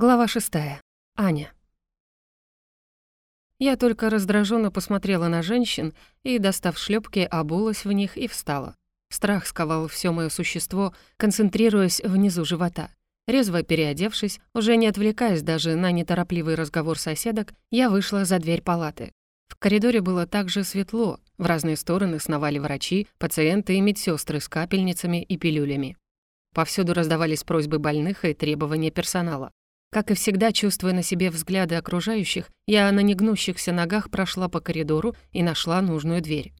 Глава шестая. Аня. Я только раздраженно посмотрела на женщин и, достав шлепки, обулась в них и встала. Страх сковал все мое существо, концентрируясь внизу живота. Резво переодевшись, уже не отвлекаясь даже на неторопливый разговор соседок, я вышла за дверь палаты. В коридоре было также светло, в разные стороны сновали врачи, пациенты и медсестры с капельницами и пилюлями. Повсюду раздавались просьбы больных и требования персонала. Как и всегда, чувствуя на себе взгляды окружающих, я на негнущихся ногах прошла по коридору и нашла нужную дверь.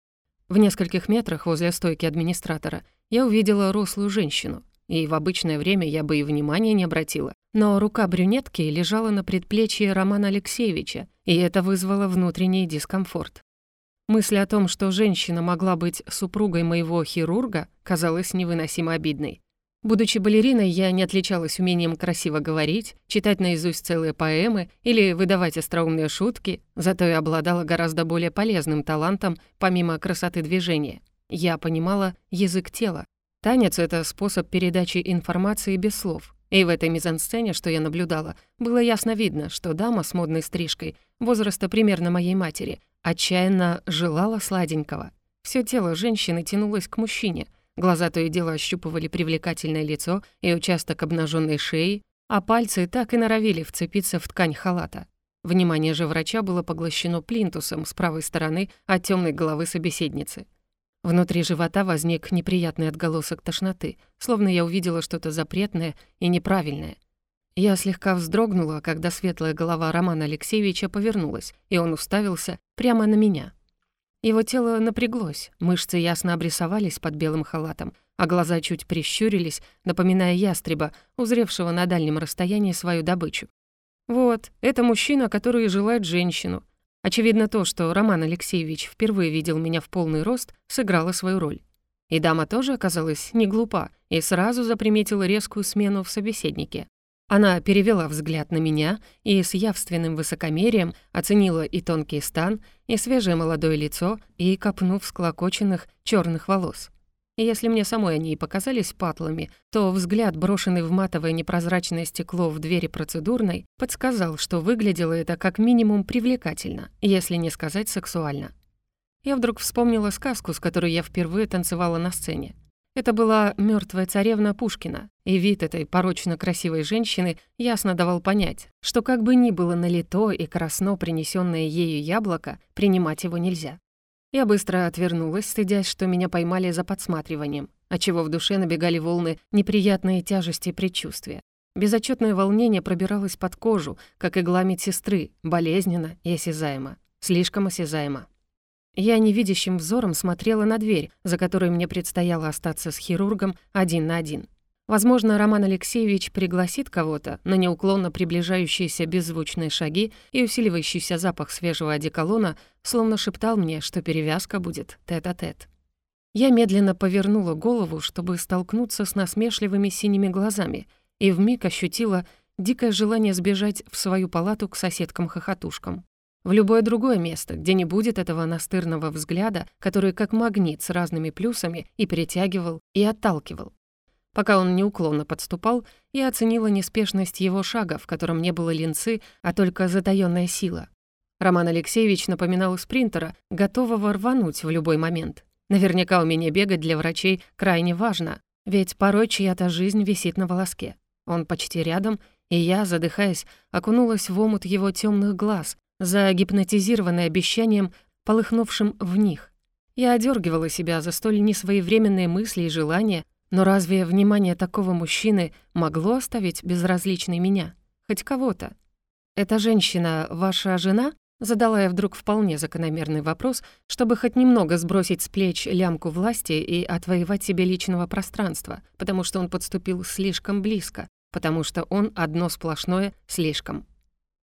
В нескольких метрах возле стойки администратора я увидела рослую женщину, и в обычное время я бы и внимания не обратила. Но рука брюнетки лежала на предплечье Романа Алексеевича, и это вызвало внутренний дискомфорт. Мысль о том, что женщина могла быть супругой моего хирурга, казалась невыносимо обидной. Будучи балериной, я не отличалась умением красиво говорить, читать наизусть целые поэмы или выдавать остроумные шутки, зато я обладала гораздо более полезным талантом, помимо красоты движения. Я понимала язык тела. Танец — это способ передачи информации без слов. И в этой мизансцене, что я наблюдала, было ясно видно, что дама с модной стрижкой, возраста примерно моей матери, отчаянно желала сладенького. Всё тело женщины тянулось к мужчине — Глаза то и дело ощупывали привлекательное лицо и участок обнаженной шеи, а пальцы так и норовили вцепиться в ткань халата. Внимание же врача было поглощено плинтусом с правой стороны от темной головы собеседницы. Внутри живота возник неприятный отголосок тошноты, словно я увидела что-то запретное и неправильное. Я слегка вздрогнула, когда светлая голова Романа Алексеевича повернулась, и он уставился прямо на меня — его тело напряглось, мышцы ясно обрисовались под белым халатом, а глаза чуть прищурились, напоминая ястреба, узревшего на дальнем расстоянии свою добычу. Вот, это мужчина, который желает женщину. Очевидно, то, что Роман Алексеевич впервые видел меня в полный рост, сыграло свою роль. И дама тоже оказалась не глупа и сразу заприметила резкую смену в собеседнике. Она перевела взгляд на меня и с явственным высокомерием оценила и тонкий стан, и свежее молодое лицо, и копнув склокоченных черных волос. Если мне самой они и показались патлами, то взгляд, брошенный в матовое непрозрачное стекло в двери процедурной, подсказал, что выглядело это как минимум привлекательно, если не сказать сексуально. Я вдруг вспомнила сказку, с которой я впервые танцевала на сцене. Это была мертвая царевна Пушкина, и вид этой порочно красивой женщины ясно давал понять, что как бы ни было налито и красно принесенное ею яблоко, принимать его нельзя. Я быстро отвернулась, стыдясь, что меня поймали за подсматриванием, отчего в душе набегали волны неприятной тяжести предчувствия. Безотчетное волнение пробиралось под кожу, как игла медсестры, болезненно и осязаемо. Слишком осязаемо. Я невидящим взором смотрела на дверь, за которой мне предстояло остаться с хирургом один на один. Возможно, Роман Алексеевич пригласит кого-то, но неуклонно приближающиеся беззвучные шаги и усиливающийся запах свежего одеколона словно шептал мне, что перевязка будет тет-а-тет. -тет. Я медленно повернула голову, чтобы столкнуться с насмешливыми синими глазами, и вмиг ощутила дикое желание сбежать в свою палату к соседкам-хохотушкам в любое другое место, где не будет этого настырного взгляда, который как магнит с разными плюсами и притягивал, и отталкивал. Пока он неуклонно подступал, я оценила неспешность его шага, в котором не было линцы, а только затаённая сила. Роман Алексеевич напоминал спринтера, готового рвануть в любой момент. Наверняка умение бегать для врачей крайне важно, ведь порой чья-то жизнь висит на волоске. Он почти рядом, и я, задыхаясь, окунулась в омут его темных глаз, загипнотизированный обещанием, полыхнувшим в них. Я одергивала себя за столь несвоевременные мысли и желания, но разве внимание такого мужчины могло оставить безразличной меня? Хоть кого-то? «Эта женщина ваша жена?» Задала я вдруг вполне закономерный вопрос, чтобы хоть немного сбросить с плеч лямку власти и отвоевать себе личного пространства, потому что он подступил слишком близко, потому что он одно сплошное «слишком».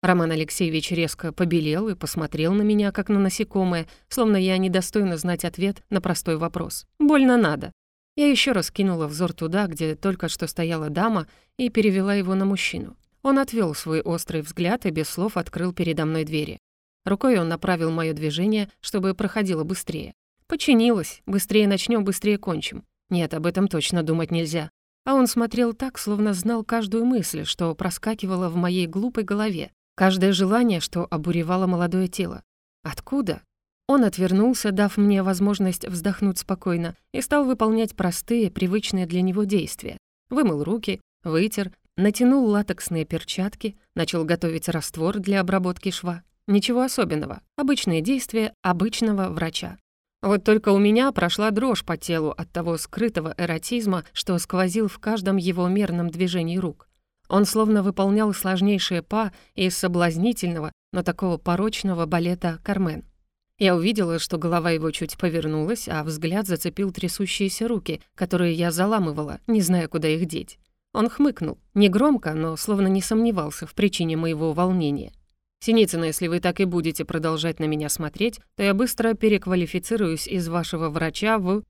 Роман Алексеевич резко побелел и посмотрел на меня, как на насекомое, словно я недостойна знать ответ на простой вопрос. «Больно надо». Я еще раз кинула взор туда, где только что стояла дама, и перевела его на мужчину. Он отвел свой острый взгляд и без слов открыл передо мной двери. Рукой он направил мое движение, чтобы проходило быстрее. Починилось. Быстрее начнем, быстрее кончим. Нет, об этом точно думать нельзя. а он смотрел так, словно знал каждую мысль, что проскакивала в моей глупой голове, каждое желание, что обуревало молодое тело. Откуда? Он отвернулся, дав мне возможность вздохнуть спокойно, и стал выполнять простые, привычные для него действия. Вымыл руки, вытер, натянул латексные перчатки, начал готовить раствор для обработки шва. Ничего особенного. Обычные действия обычного врача. Вот только у меня прошла дрожь по телу от того скрытого эротизма, что сквозил в каждом его мерном движении рук. Он словно выполнял сложнейшие па из соблазнительного, но такого порочного балета «Кармен». Я увидела, что голова его чуть повернулась, а взгляд зацепил трясущиеся руки, которые я заламывала, не зная, куда их деть. Он хмыкнул, негромко, но словно не сомневался в причине моего волнения. «Синицына, если вы так и будете продолжать на меня смотреть, то я быстро переквалифицируюсь из вашего врача в...»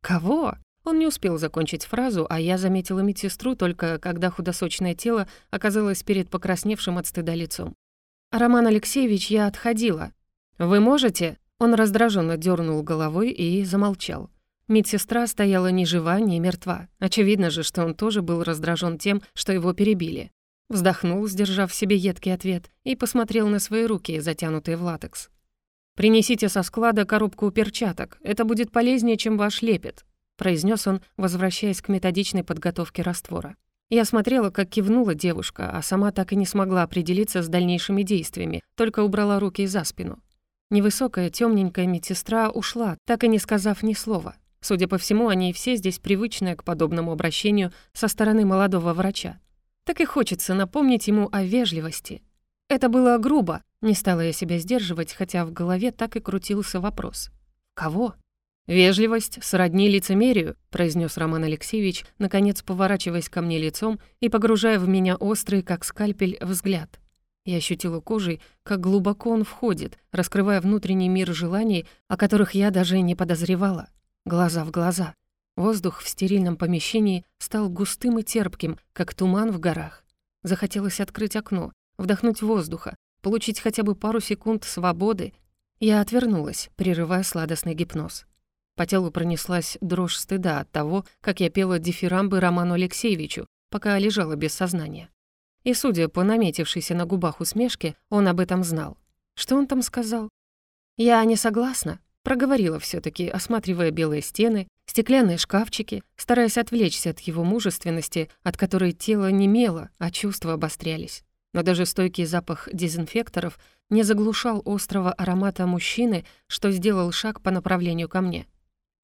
«Кого?» Он не успел закончить фразу, а я заметила медсестру только когда худосочное тело оказалось перед покрасневшим от стыда лицом. «Роман Алексеевич, я отходила. «Вы можете?» Он раздраженно дернул головой и замолчал. Медсестра стояла ни жива, ни мертва. Очевидно же, что он тоже был раздражен тем, что его перебили. Вздохнул, сдержав в себе едкий ответ, и посмотрел на свои руки, затянутые в латекс. «Принесите со склада коробку перчаток. Это будет полезнее, чем ваш лепет», произнес он, возвращаясь к методичной подготовке раствора. Я смотрела, как кивнула девушка, а сама так и не смогла определиться с дальнейшими действиями, только убрала руки за спину. Невысокая, темненькая медсестра ушла, так и не сказав ни слова. Судя по всему, они все здесь привычные к подобному обращению со стороны молодого врача. Так и хочется напомнить ему о вежливости. Это было грубо, не стала я себя сдерживать, хотя в голове так и крутился вопрос. Кого? «Вежливость сродни лицемерию», — произнес Роман Алексеевич, наконец поворачиваясь ко мне лицом и погружая в меня острый, как скальпель, взгляд. Я ощутила кожей, как глубоко он входит, раскрывая внутренний мир желаний, о которых я даже не подозревала. Глаза в глаза. Воздух в стерильном помещении стал густым и терпким, как туман в горах. Захотелось открыть окно, вдохнуть воздуха, получить хотя бы пару секунд свободы. Я отвернулась, прерывая сладостный гипноз. По телу пронеслась дрожь стыда от того, как я пела дифирамбы Роману Алексеевичу, пока лежала без сознания. И, судя по наметившейся на губах усмешке, он об этом знал. Что он там сказал? «Я не согласна», — проговорила все таки осматривая белые стены, стеклянные шкафчики, стараясь отвлечься от его мужественности, от которой тело немело, а чувства обострялись. Но даже стойкий запах дезинфекторов не заглушал острого аромата мужчины, что сделал шаг по направлению ко мне.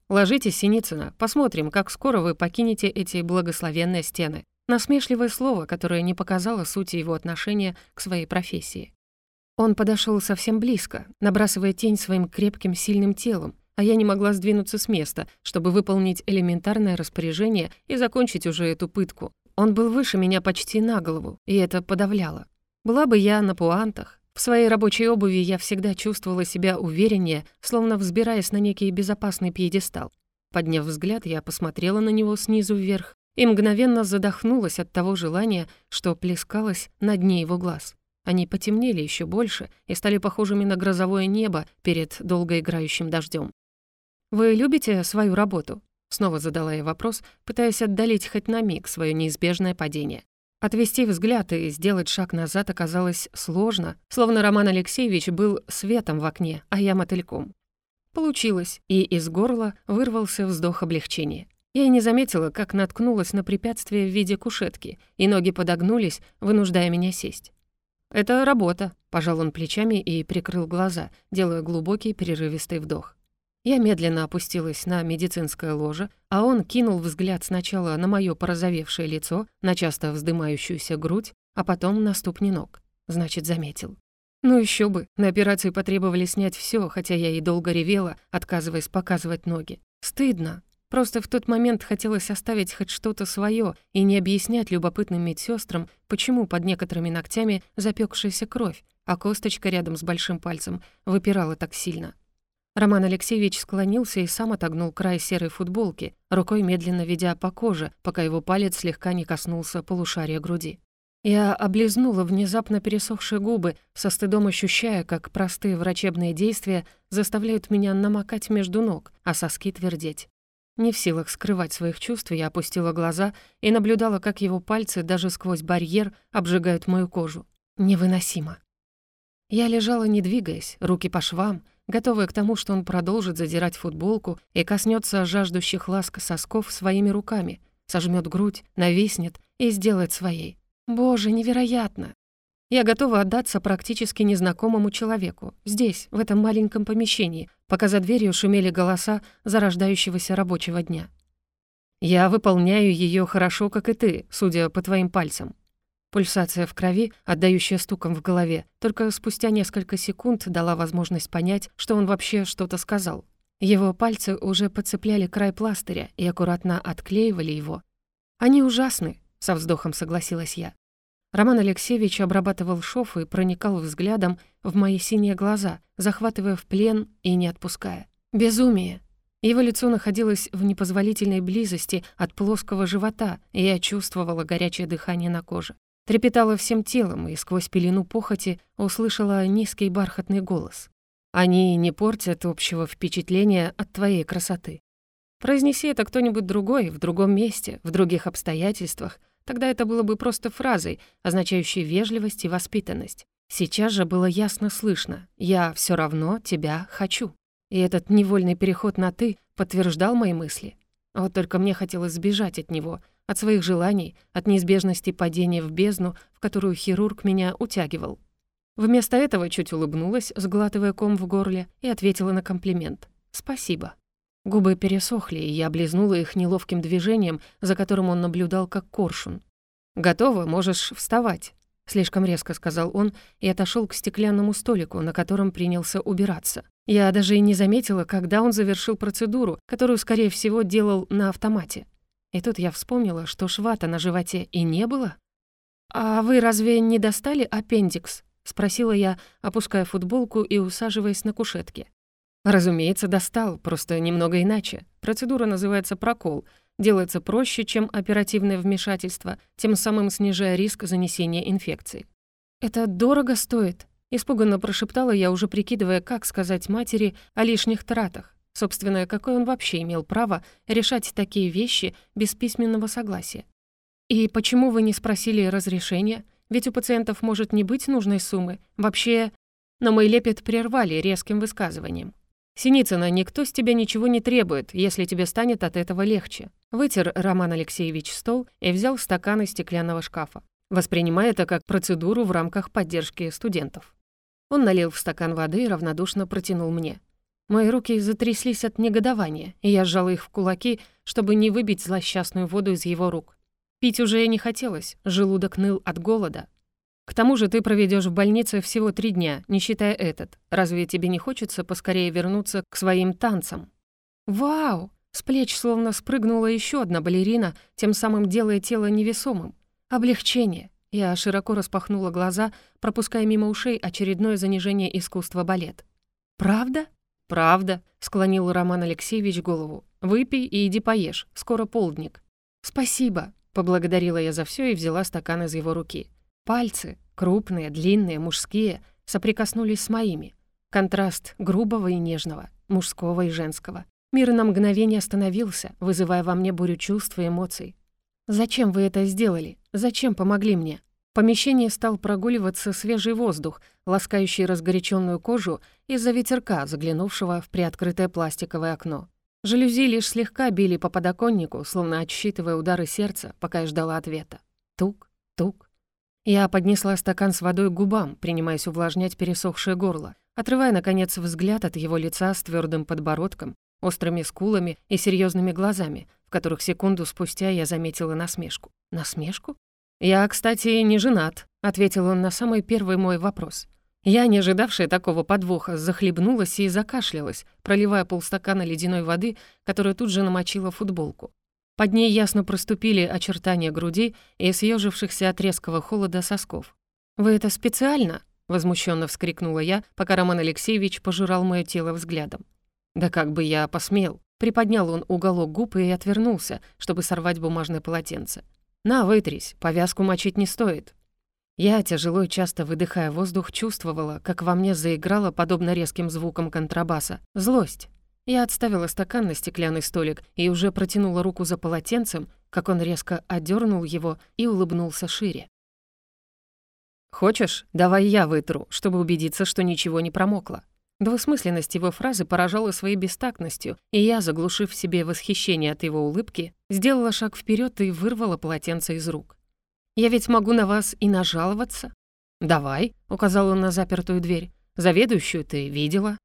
«Ложитесь, Синицына, посмотрим, как скоро вы покинете эти благословенные стены», Насмешливое слово, которое не показало сути его отношения к своей профессии. Он подошел совсем близко, набрасывая тень своим крепким, сильным телом, а я не могла сдвинуться с места, чтобы выполнить элементарное распоряжение и закончить уже эту пытку. Он был выше меня почти на голову, и это подавляло. Была бы я на пуантах, в своей рабочей обуви я всегда чувствовала себя увереннее, словно взбираясь на некий безопасный пьедестал. Подняв взгляд, я посмотрела на него снизу вверх и мгновенно задохнулась от того желания, что плескалось на дне его глаз. Они потемнели еще больше и стали похожими на грозовое небо перед долгоиграющим дождем. «Вы любите свою работу?» Снова задала я вопрос, пытаясь отдалить хоть на миг свое неизбежное падение. Отвести взгляд и сделать шаг назад оказалось сложно, словно Роман Алексеевич был светом в окне, а я мотыльком. Получилось, и из горла вырвался вздох облегчения. Я и не заметила, как наткнулась на препятствие в виде кушетки, и ноги подогнулись, вынуждая меня сесть. «Это работа», — пожал он плечами и прикрыл глаза, делая глубокий перерывистый вдох. Я медленно опустилась на медицинское ложе, а он кинул взгляд сначала на моё порозовевшее лицо, на часто вздымающуюся грудь, а потом на ступни ног. Значит, заметил. Ну еще бы, на операции потребовали снять все, хотя я и долго ревела, отказываясь показывать ноги. Стыдно, Просто в тот момент хотелось оставить хоть что-то свое и не объяснять любопытным медсестрам, почему под некоторыми ногтями запекшаяся кровь, а косточка рядом с большим пальцем выпирала так сильно. Роман Алексеевич склонился и сам отогнул край серой футболки, рукой медленно ведя по коже, пока его палец слегка не коснулся полушария груди. Я облизнула внезапно пересохшие губы, со стыдом ощущая, как простые врачебные действия заставляют меня намокать между ног, а соски твердеть. Не в силах скрывать своих чувств, я опустила глаза и наблюдала, как его пальцы даже сквозь барьер обжигают мою кожу. Невыносимо. Я лежала, не двигаясь, руки по швам, готовая к тому, что он продолжит задирать футболку и коснется жаждущих ласк сосков своими руками, сожмет грудь, нависнет и сделает своей. Боже, невероятно! Я готова отдаться практически незнакомому человеку, здесь, в этом маленьком помещении, пока за дверью шумели голоса зарождающегося рабочего дня. «Я выполняю ее хорошо, как и ты, судя по твоим пальцам». Пульсация в крови, отдающая стуком в голове, только спустя несколько секунд дала возможность понять, что он вообще что-то сказал. Его пальцы уже подцепляли край пластыря и аккуратно отклеивали его. «Они ужасны», — со вздохом согласилась я. Роман Алексеевич обрабатывал шов и проникал взглядом в мои синие глаза, захватывая в плен и не отпуская. Безумие. Его лицо находилось в непозволительной близости от плоского живота, и я чувствовала горячее дыхание на коже. Трепетала всем телом и сквозь пелену похоти услышала низкий бархатный голос. «Они не портят общего впечатления от твоей красоты. Произнеси это кто-нибудь другой, в другом месте, в других обстоятельствах — Тогда это было бы просто фразой, означающей вежливость и воспитанность. Сейчас же было ясно слышно «я все равно тебя хочу». И этот невольный переход на «ты» подтверждал мои мысли. Вот только мне хотелось сбежать от него, от своих желаний, от неизбежности падения в бездну, в которую хирург меня утягивал. Вместо этого чуть улыбнулась, сглатывая ком в горле, и ответила на комплимент. «Спасибо». Губы пересохли, и я облизнула их неловким движением, за которым он наблюдал как коршун. «Готово, можешь вставать», — слишком резко сказал он и отошел к стеклянному столику, на котором принялся убираться. Я даже и не заметила, когда он завершил процедуру, которую, скорее всего, делал на автомате. И тут я вспомнила, что швата на животе и не было. «А вы разве не достали аппендикс?» — спросила я, опуская футболку и усаживаясь на кушетке. Разумеется, достал, просто немного иначе. Процедура называется прокол. Делается проще, чем оперативное вмешательство, тем самым снижая риск занесения инфекции. «Это дорого стоит», — испуганно прошептала я, уже прикидывая, как сказать матери о лишних тратах. Собственно, какое он вообще имел право решать такие вещи без письменного согласия? «И почему вы не спросили разрешения? Ведь у пациентов может не быть нужной суммы. Вообще...» Но мой лепет прервали резким высказыванием. «Синицына, никто с тебя ничего не требует, если тебе станет от этого легче». Вытер Роман Алексеевич стол и взял стакан из стеклянного шкафа, воспринимая это как процедуру в рамках поддержки студентов. Он налил в стакан воды и равнодушно протянул мне. Мои руки затряслись от негодования, и я сжала их в кулаки, чтобы не выбить злосчастную воду из его рук. Пить уже не хотелось, желудок ныл от голода, к тому же ты проведешь в больнице всего три дня, не считая этот. Разве тебе не хочется поскорее вернуться к своим танцам? Вау! С плеч словно спрыгнула еще одна балерина, тем самым делая тело невесомым. Облегчение. Я широко распахнула глаза, пропуская мимо ушей очередное занижение искусства балет. «Правда?» «Правда», — склонил Роман Алексеевич голову. «Выпей и иди поешь, скоро полдник». «Спасибо», — поблагодарила я за все и взяла стакан из его руки. Пальцы, крупные, длинные, мужские, соприкоснулись с моими. Контраст грубого и нежного, мужского и женского. Мир на мгновение остановился, вызывая во мне бурю чувств и эмоций. «Зачем вы это сделали? Зачем помогли мне?» Помещении стал прогуливаться свежий воздух, ласкающий разгоряченную кожу из-за ветерка, заглянувшего в приоткрытое пластиковое окно. Жалюзи лишь слегка били по подоконнику, словно отсчитывая удары сердца, пока я ждала ответа. Тук, тук, я поднесла стакан с водой к губам, принимаясь увлажнять пересохшее горло, отрывая, наконец, взгляд от его лица с твердым подбородком, острыми скулами и серьезными глазами, в которых секунду спустя я заметила насмешку. Насмешку? «Я, кстати, не женат», — ответил он на самый первый мой вопрос. Я, не ожидавшая такого подвоха, захлебнулась и закашлялась, проливая полстакана ледяной воды, которая тут же намочила футболку. Под ней ясно проступили очертания груди и съежившихся от резкого холода сосков. «Вы это специально?» — возмущенно вскрикнула я, пока Роман Алексеевич пожирал мое тело взглядом. «Да как бы я посмел!» Приподнял он уголок губ и отвернулся, чтобы сорвать бумажное полотенце. «На, вытрись, повязку мочить не стоит». Я, тяжело и часто выдыхая воздух, чувствовала, как во мне заиграла, подобно резким звукам контрабаса, злость. Я отставила стакан на стеклянный столик и уже протянула руку за полотенцем, как он резко отдернул его и улыбнулся шире. «Хочешь, давай я вытру, чтобы убедиться, что ничего не промокло». Двусмысленность его фразы поражала своей бестактностью, и я, заглушив в себе восхищение от его улыбки, сделала шаг вперед и вырвала полотенце из рук. «Я ведь могу на вас и нажаловаться?» «Давай», — указал он на запертую дверь. «Заведующую ты видела?»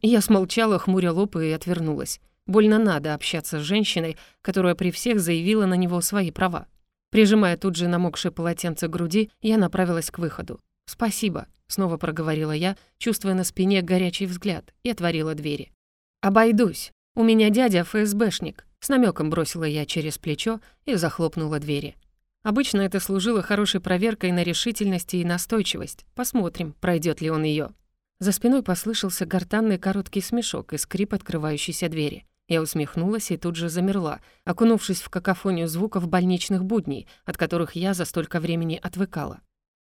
Я смолчала, хмуря лоб и отвернулась. Больно надо общаться с женщиной, которая при всех заявила на него свои права. Прижимая тут же намокшее полотенце к груди, я направилась к выходу. «Спасибо», — снова проговорила я, чувствуя на спине горячий взгляд, и отворила двери. «Обойдусь. У меня дядя ФСБшник», — с намеком бросила я через плечо и захлопнула двери. Обычно это служило хорошей проверкой на решительность и настойчивость. Посмотрим, пройдет ли он ее. За спиной послышался гортанный короткий смешок и скрип открывающейся двери. Я усмехнулась и тут же замерла, окунувшись в какофонию звуков больничных будней, от которых я за столько времени отвыкала.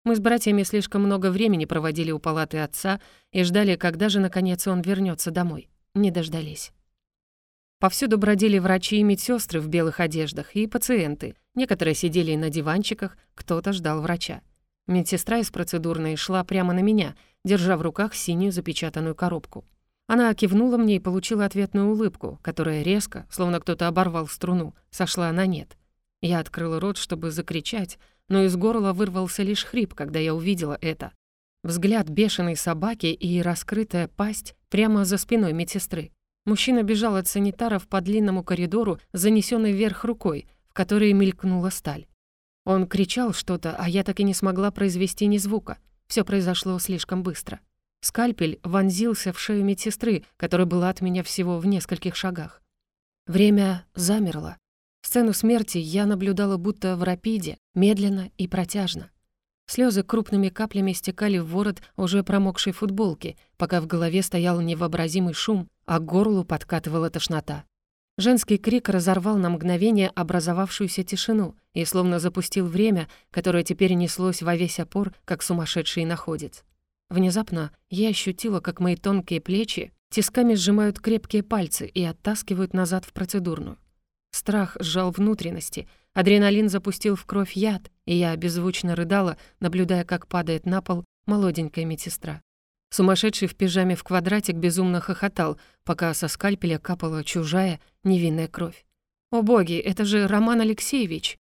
Мы с братьями слишком много времени проводили у палаты отца и ждали, когда же, наконец, он вернется домой. Не дождались. Повсюду бродили врачи и медсестры в белых одеждах и пациенты. Некоторые сидели на диванчиках, кто-то ждал врача. Медсестра из процедурной шла прямо на меня, держа в руках синюю запечатанную коробку. Она кивнула мне и получила ответную улыбку, которая резко, словно кто-то оборвал струну, сошла на нет. Я открыла рот, чтобы закричать, но из горла вырвался лишь хрип, когда я увидела это. Взгляд бешеной собаки и раскрытая пасть прямо за спиной медсестры. Мужчина бежал от санитаров по длинному коридору, занесенной вверх рукой, в которой мелькнула сталь. Он кричал что-то, а я так и не смогла произвести ни звука. Все произошло слишком быстро. Скальпель вонзился в шею медсестры, которая была от меня всего в нескольких шагах. Время замерло. Сцену смерти я наблюдала будто в рапиде, медленно и протяжно. Слезы крупными каплями стекали в ворот уже промокшей футболки, пока в голове стоял невообразимый шум, а к горлу подкатывала тошнота. Женский крик разорвал на мгновение образовавшуюся тишину и словно запустил время, которое теперь неслось во весь опор, как сумасшедший находец. Внезапно я ощутила, как мои тонкие плечи тисками сжимают крепкие пальцы и оттаскивают назад в процедурную. Страх сжал внутренности, адреналин запустил в кровь яд, и я беззвучно рыдала, наблюдая, как падает на пол молоденькая медсестра. Сумасшедший в пижаме в квадратик безумно хохотал, пока со скальпеля капала чужая невинная кровь. «О боги, это же Роман Алексеевич!»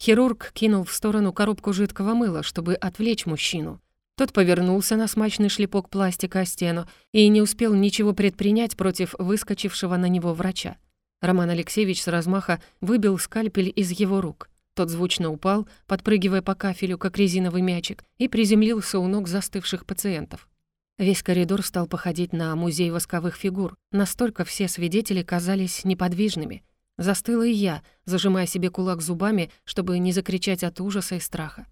Хирург кинул в сторону коробку жидкого мыла, чтобы отвлечь мужчину. Тот повернулся на смачный шлепок пластика о стену и не успел ничего предпринять против выскочившего на него врача. Роман Алексеевич с размаха выбил скальпель из его рук. Тот звучно упал, подпрыгивая по кафелю, как резиновый мячик, и приземлился у ног застывших пациентов. Весь коридор стал походить на музей восковых фигур. Настолько все свидетели казались неподвижными. Застыла и я, зажимая себе кулак зубами, чтобы не закричать от ужаса и страха.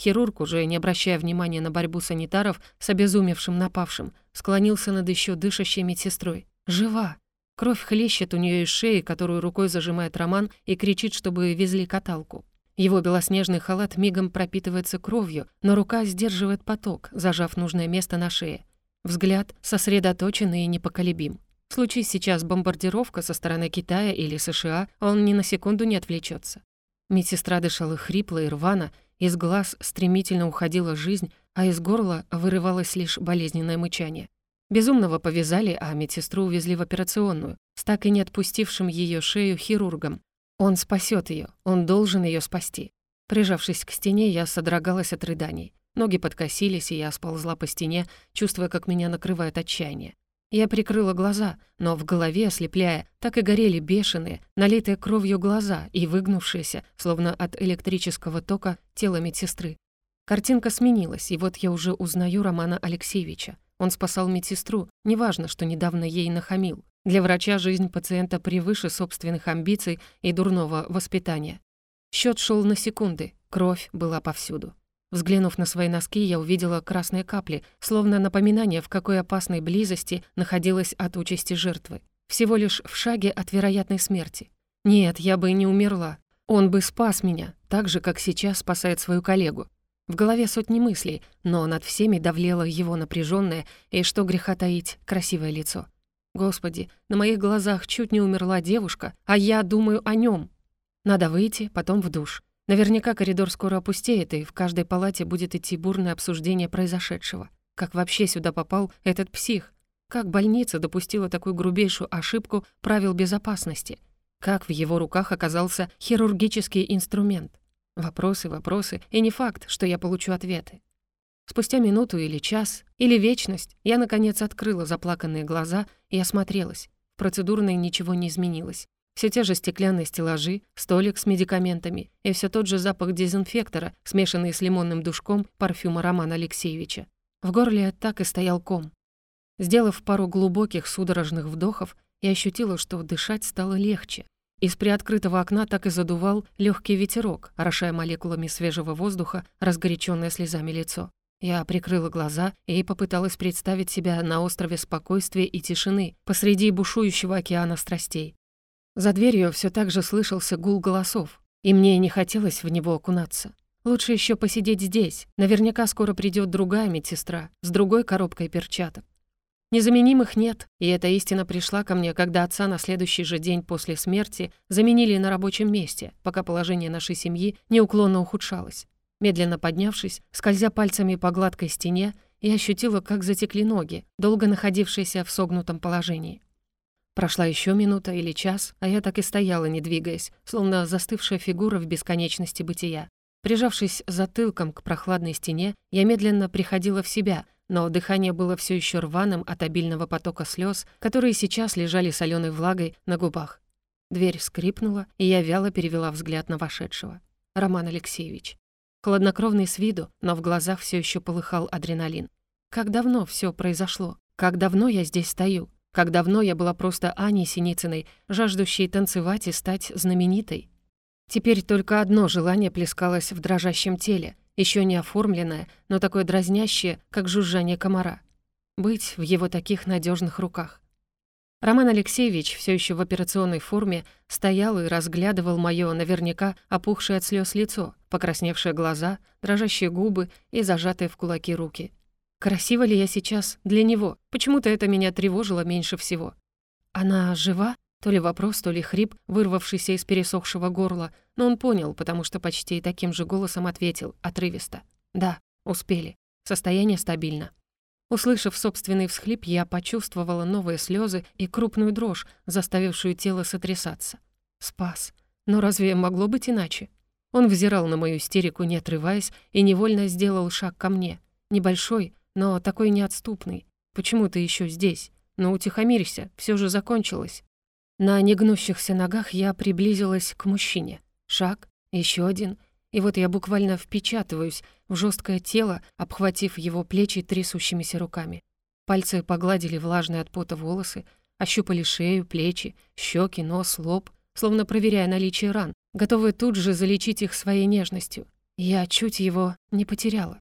Хирург, уже не обращая внимания на борьбу санитаров с обезумевшим напавшим, склонился над еще дышащей медсестрой. «Жива!» Кровь хлещет у нее из шеи, которую рукой зажимает Роман и кричит, чтобы везли каталку. Его белоснежный халат мигом пропитывается кровью, но рука сдерживает поток, зажав нужное место на шее. Взгляд сосредоточенный и непоколебим. Случись сейчас бомбардировка со стороны Китая или США, он ни на секунду не отвлечется. Медсестра дышала хрипло и рвано, из глаз стремительно уходила жизнь, а из горла вырывалось лишь болезненное мычание. Безумного повязали, а медсестру увезли в операционную, с так и не отпустившим ее шею хирургом, он спасет ее, он должен ее спасти. Прижавшись к стене, я содрогалась от рыданий. Ноги подкосились, и я сползла по стене, чувствуя, как меня накрывает отчаяние. Я прикрыла глаза, но в голове, ослепляя, так и горели бешеные, налитые кровью глаза и выгнувшиеся, словно от электрического тока, тело медсестры. Картинка сменилась, и вот я уже узнаю Романа Алексеевича. Он спасал медсестру, неважно, что недавно ей нахамил. Для врача жизнь пациента превыше собственных амбиций и дурного воспитания. Счет шел на секунды, кровь была повсюду. Взглянув на свои носки, я увидела красные капли, словно напоминание, в какой опасной близости находилась от участи жертвы. Всего лишь в шаге от вероятной смерти. Нет, я бы не умерла. Он бы спас меня, так же, как сейчас спасает свою коллегу. В голове сотни мыслей, но над всеми давлело его напряженное и, что греха таить, красивое лицо. Господи, на моих глазах чуть не умерла девушка, а я думаю о нем. Надо выйти, потом в душ. Наверняка коридор скоро опустеет, и в каждой палате будет идти бурное обсуждение произошедшего. Как вообще сюда попал этот псих? Как больница допустила такую грубейшую ошибку правил безопасности? Как в его руках оказался хирургический инструмент? Вопросы, вопросы, и не факт, что я получу ответы. Спустя минуту или час, или вечность, я, наконец, открыла заплаканные глаза и осмотрелась. В процедурной ничего не изменилось. Все те же стеклянные стеллажи, столик с медикаментами и все тот же запах дезинфектора, смешанный с лимонным душком парфюма Романа Алексеевича. В горле так и стоял ком. Сделав пару глубоких судорожных вдохов, я ощутила, что дышать стало легче. Из приоткрытого окна так и задувал легкий ветерок, орошая молекулами свежего воздуха разгоряченное слезами лицо. Я прикрыла глаза и попыталась представить себя на острове спокойствия и тишины посреди бушующего океана страстей. За дверью все так же слышался гул голосов, и мне не хотелось в него окунаться. Лучше еще посидеть здесь. Наверняка скоро придет другая медсестра с другой коробкой перчаток. Незаменимых нет, и эта истина пришла ко мне, когда отца на следующий же день после смерти заменили на рабочем месте, пока положение нашей семьи неуклонно ухудшалось. Медленно поднявшись, скользя пальцами по гладкой стене, я ощутила, как затекли ноги, долго находившиеся в согнутом положении. Прошла еще минута или час, а я так и стояла, не двигаясь, словно застывшая фигура в бесконечности бытия. Прижавшись затылком к прохладной стене, я медленно приходила в себя, но дыхание было все еще рваным от обильного потока слез, которые сейчас лежали соленой влагой на губах. Дверь скрипнула, и я вяло перевела взгляд на вошедшего. Роман Алексеевич. Хладнокровный с виду, но в глазах все еще полыхал адреналин. Как давно все произошло? Как давно я здесь стою? Как давно я была просто Аней Синицыной, жаждущей танцевать и стать знаменитой? Теперь только одно желание плескалось в дрожащем теле, еще не оформленное, но такое дразнящее, как жужжание комара. Быть в его таких надежных руках. Роман Алексеевич, все еще в операционной форме, стоял и разглядывал мое наверняка опухшее от слез лицо, покрасневшие глаза, дрожащие губы и зажатые в кулаки руки. Красиво ли я сейчас для него? Почему-то это меня тревожило меньше всего. Она жива? То ли вопрос, то ли хрип, вырвавшийся из пересохшего горла, но он понял, потому что почти таким же голосом ответил, отрывисто. «Да, успели. Состояние стабильно». Услышав собственный всхлип, я почувствовала новые слезы и крупную дрожь, заставившую тело сотрясаться. Спас. Но разве могло быть иначе? Он взирал на мою истерику, не отрываясь, и невольно сделал шаг ко мне. Небольшой, но такой неотступный. «Почему ты еще здесь? Ну, утихомирься, все же закончилось». На негнущихся ногах я приблизилась к мужчине. Шаг, еще один — и вот я буквально впечатываюсь в жесткое тело, обхватив его плечи трясущимися руками. Пальцы погладили влажные от пота волосы, ощупали шею, плечи, щеки, нос, лоб, словно проверяя наличие ран, готовые тут же залечить их своей нежностью. Я чуть его не потеряла.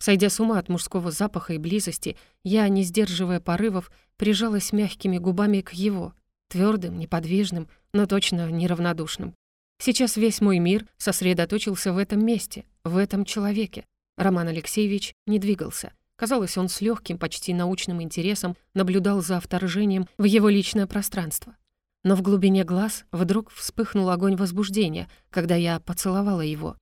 Сойдя с ума от мужского запаха и близости, я, не сдерживая порывов, прижалась мягкими губами к его, твердым, неподвижным, но точно неравнодушным. Сейчас весь мой мир сосредоточился в этом месте, в этом человеке. Роман Алексеевич не двигался. Казалось, он с легким, почти научным интересом наблюдал за вторжением в его личное пространство. Но в глубине глаз вдруг вспыхнул огонь возбуждения, когда я поцеловала его.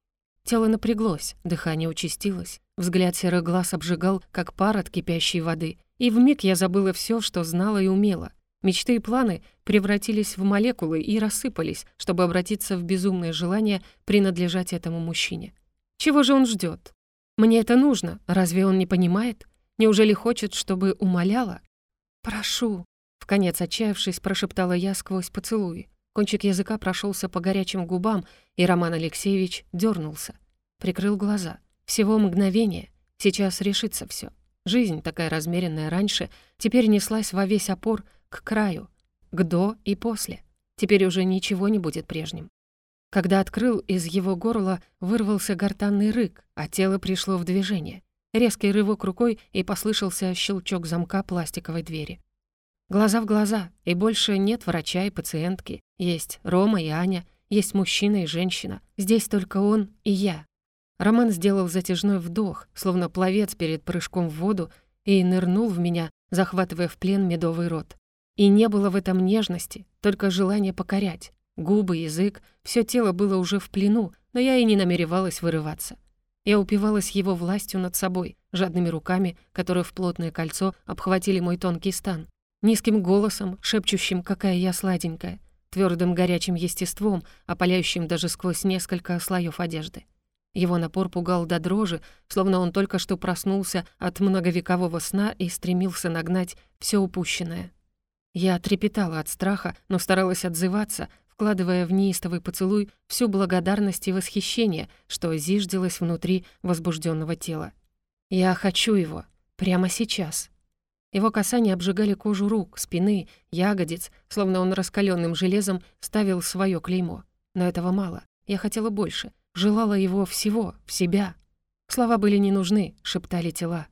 Тело напряглось, дыхание участилось, взгляд серых глаз обжигал, как пар от кипящей воды, и вмиг я забыла все, что знала и умела, Мечты и планы превратились в молекулы и рассыпались, чтобы обратиться в безумное желание принадлежать этому мужчине. Чего же он ждет? Мне это нужно, разве он не понимает? Неужели хочет, чтобы умоляла? «Прошу», — вконец отчаявшись, прошептала я сквозь поцелуи. Кончик языка прошелся по горячим губам, и Роман Алексеевич дернулся. Прикрыл глаза. Всего мгновение. Сейчас решится все. Жизнь, такая размеренная раньше, теперь неслась во весь опор к краю, к до и после. Теперь уже ничего не будет прежним. Когда открыл, из его горла вырвался гортанный рык, а тело пришло в движение. Резкий рывок рукой, и послышался щелчок замка пластиковой двери. Глаза в глаза, и больше нет врача и пациентки. Есть Рома и Аня, есть мужчина и женщина. Здесь только он и я. Роман сделал затяжной вдох, словно пловец перед прыжком в воду, и нырнул в меня, захватывая в плен медовый рот. И не было в этом нежности, только желание покорять. Губы, язык, все тело было уже в плену, но я и не намеревалась вырываться. Я упивалась его властью над собой, жадными руками, которые в плотное кольцо обхватили мой тонкий стан, низким голосом, шепчущим, какая я сладенькая, твердым горячим естеством, опаляющим даже сквозь несколько слоев одежды. Его напор пугал до дрожи, словно он только что проснулся от многовекового сна и стремился нагнать все упущенное. Я трепетала от страха, но старалась отзываться, вкладывая в неистовый поцелуй всю благодарность и восхищение, что зиждилось внутри возбужденного тела. «Я хочу его. Прямо сейчас». Его касания обжигали кожу рук, спины, ягодиц, словно он раскаленным железом ставил свое клеймо. Но этого мало. Я хотела больше. Желала его всего, в себя. Слова были не нужны, шептали тела.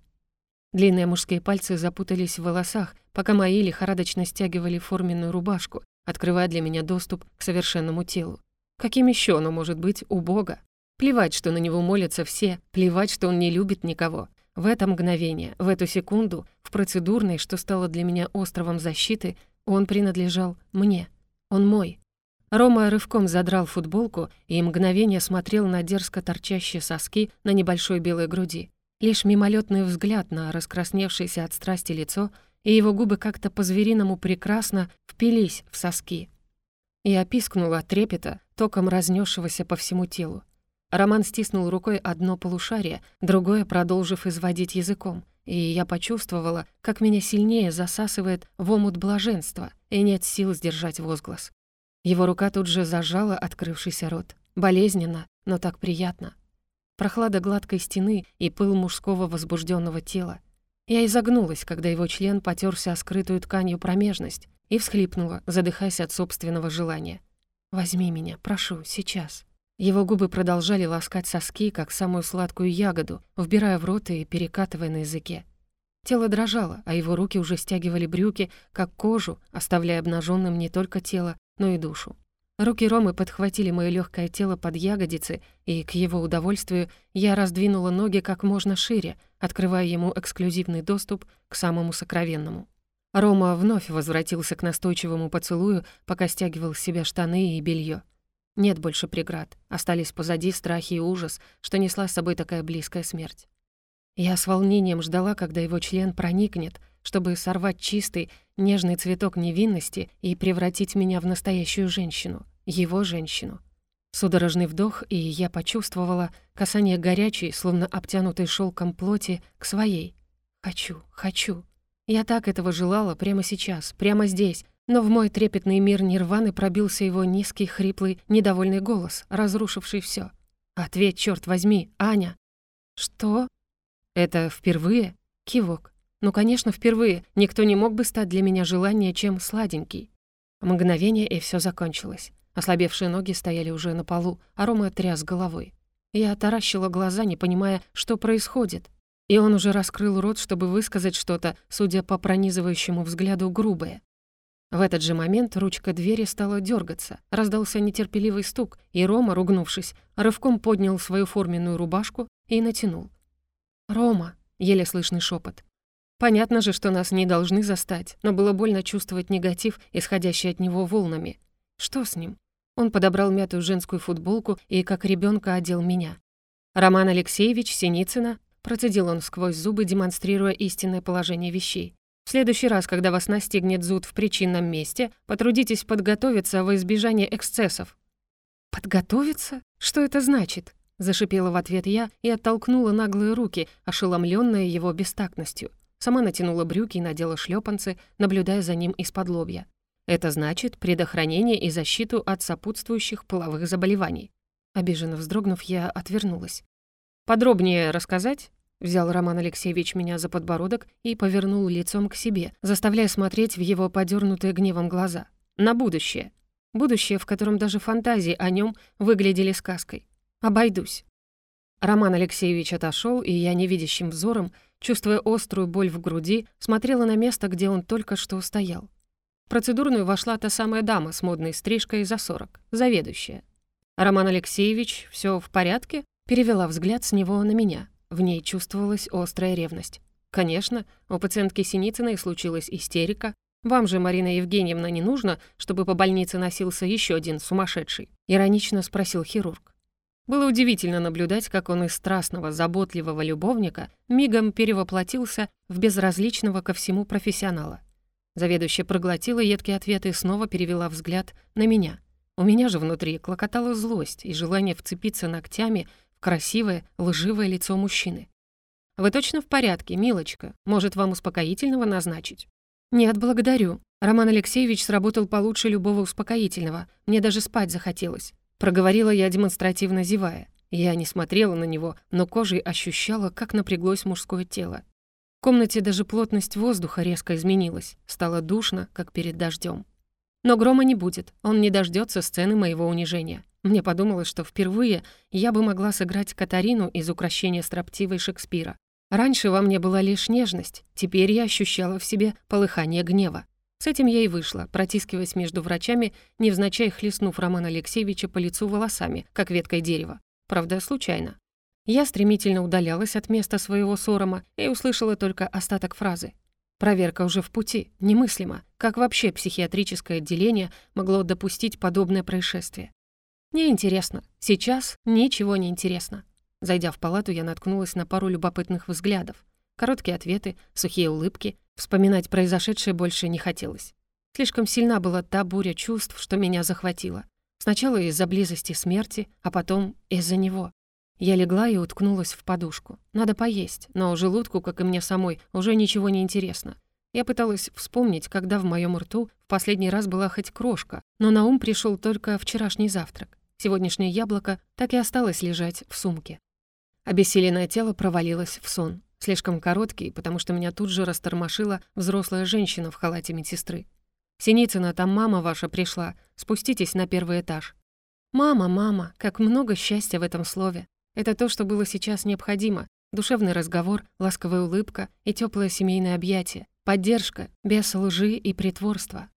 Длинные мужские пальцы запутались в волосах, пока мои лихорадочно стягивали форменную рубашку, открывая для меня доступ к совершенному телу. Каким еще оно может быть у Бога? Плевать, что на него молятся все, плевать, что он не любит никого. В это мгновение, в эту секунду, в процедурной, что стало для меня островом защиты, он принадлежал мне. Он мой. Рома рывком задрал футболку и мгновение смотрел на дерзко торчащие соски на небольшой белой груди. Лишь мимолетный взгляд на раскрасневшееся от страсти лицо, и его губы как-то по-звериному прекрасно впились в соски. Я пискнула от трепета, током разнесшегося по всему телу. Роман стиснул рукой одно полушарие, другое продолжив изводить языком, и я почувствовала, как меня сильнее засасывает в омут блаженства, и нет сил сдержать возглас. Его рука тут же зажала открывшийся рот. Болезненно, но так приятно. Прохлада гладкой стены и пыл мужского возбужденного тела. Я изогнулась, когда его член потерся о скрытую тканью промежность, и всхлипнула, задыхаясь от собственного желания. «Возьми меня, прошу, сейчас». Его губы продолжали ласкать соски, как самую сладкую ягоду, вбирая в рот и перекатывая на языке. Тело дрожало, а его руки уже стягивали брюки, как кожу, оставляя обнаженным не только тело, но и душу. Руки Ромы подхватили моё лёгкое тело под ягодицы, и, к его удовольствию, я раздвинула ноги как можно шире, открывая ему эксклюзивный доступ к самому сокровенному. Рома вновь возвратился к настойчивому поцелую, пока стягивал с себя штаны и белье. Нет больше преград, остались позади страхи и ужас, что несла с собой такая близкая смерть. Я с волнением ждала, когда его член проникнет, чтобы сорвать чистый, нежный цветок невинности и превратить меня в настоящую женщину, его женщину. Судорожный вдох, и я почувствовала касание горячей, словно обтянутой шелком плоти, к своей. «Хочу, хочу». Я так этого желала прямо сейчас, прямо здесь, но в мой трепетный мир нирваны пробился его низкий, хриплый, недовольный голос, разрушивший все. «Ответь, черт возьми, Аня!» «Что?» «Это впервые?» Кивок. «Ну, конечно, впервые. Никто не мог бы стать для меня желание, чем сладенький». Мгновение, и все закончилось. Ослабевшие ноги стояли уже на полу, а Рома тряс головой. Я таращила глаза, не понимая, что происходит. И он уже раскрыл рот, чтобы высказать что-то, судя по пронизывающему взгляду, грубое. В этот же момент ручка двери стала дергаться, раздался нетерпеливый стук, и Рома, ругнувшись, рывком поднял свою форменную рубашку и натянул. «Рома!» — еле слышный шепот. Понятно же, что нас не должны застать, но было больно чувствовать негатив, исходящий от него волнами. Что с ним? Он подобрал мятую женскую футболку и, как ребенка одел меня. «Роман Алексеевич Синицына», процедил он сквозь зубы, демонстрируя истинное положение вещей. «В следующий раз, когда вас настигнет зуд в причинном месте, потрудитесь подготовиться во избежание эксцессов». «Подготовиться? Что это значит?» Зашипела в ответ я и оттолкнула наглые руки, ошеломленная его бестактностью. Сама натянула брюки и надела шлепанцы, наблюдая за ним из-под лобья. Это значит предохранение и защиту от сопутствующих половых заболеваний. Обиженно вздрогнув, я отвернулась. «Подробнее рассказать?» Взял Роман Алексеевич меня за подбородок и повернул лицом к себе, заставляя смотреть в его подернутые гневом глаза. На будущее. Будущее, в котором даже фантазии о нем выглядели сказкой. Обойдусь. Роман Алексеевич отошел, и я невидящим взором, чувствуя острую боль в груди, смотрела на место, где он только что стоял. В процедурную вошла та самая дама с модной стрижкой за сорок, заведующая. «Роман Алексеевич, все в порядке?» Перевела взгляд с него на меня. В ней чувствовалась острая ревность. Конечно, у пациентки Синицыной случилась истерика. Вам же, Марина Евгеньевна, не нужно, чтобы по больнице носился еще один сумасшедший?» — иронично спросил хирург. Было удивительно наблюдать, как он из страстного, заботливого любовника мигом перевоплотился в безразличного ко всему профессионала. Заведующая проглотила едкий ответ и снова перевела взгляд на меня. У меня же внутри клокотала злость и желание вцепиться ногтями в красивое, лживое лицо мужчины. «Вы точно в порядке, милочка? Может, вам успокоительного назначить?» «Нет, благодарю. Роман Алексеевич сработал получше любого успокоительного. Мне даже спать захотелось». Проговорила я демонстративно зевая. Я не смотрела на него, но кожей ощущала, как напряглось мужское тело. В комнате даже плотность воздуха резко изменилась. Стало душно, как перед дождем. Но грома не будет, он не дождется сцены моего унижения. Мне подумалось, что впервые я бы могла сыграть Катарину из «Укращения строптивой» Шекспира. Раньше во мне была лишь нежность, теперь я ощущала в себе полыхание гнева. С этим я и вышла, протискиваясь между врачами, невзначай хлестнув Романа Алексеевича по лицу волосами, как веткой дерева. Правда, случайно. Я стремительно удалялась от места своего сорома и услышала только остаток фразы. Проверка уже в пути, немыслимо. Как вообще психиатрическое отделение могло допустить подобное происшествие? Неинтересно. Сейчас ничего не интересно. Зайдя в палату, я наткнулась на пару любопытных взглядов. Короткие ответы, сухие улыбки. Вспоминать произошедшее больше не хотелось. Слишком сильна была та буря чувств, что меня захватила. Сначала из-за близости смерти, а потом из-за него. Я легла и уткнулась в подушку. Надо поесть, но желудку, как и мне самой, уже ничего не интересно. Я пыталась вспомнить, когда в моем рту в последний раз была хоть крошка, но на ум пришел только вчерашний завтрак. Сегодняшнее яблоко так и осталось лежать в сумке. Обессиленное тело провалилось в сон. Слишком короткий, потому что меня тут же растормошила взрослая женщина в халате медсестры. «Синицына, там мама ваша пришла. Спуститесь на первый этаж». «Мама, мама, как много счастья в этом слове. Это то, что было сейчас необходимо. Душевный разговор, ласковая улыбка и теплое семейное объятие. Поддержка, без лжи и притворства.